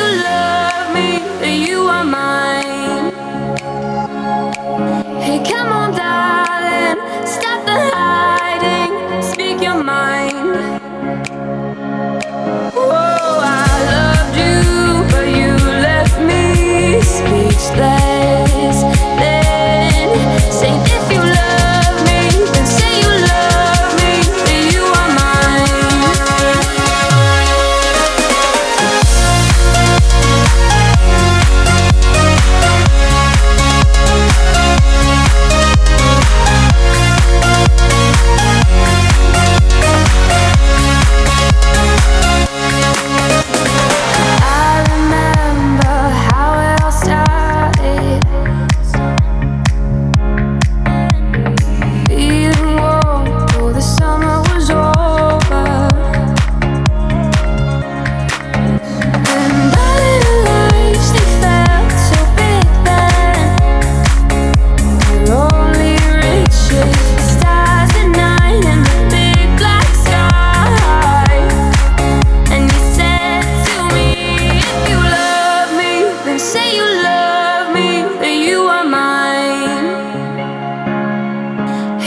You love me, you are mine. Hey, come on.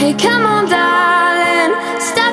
Hey, come on, darling. Stop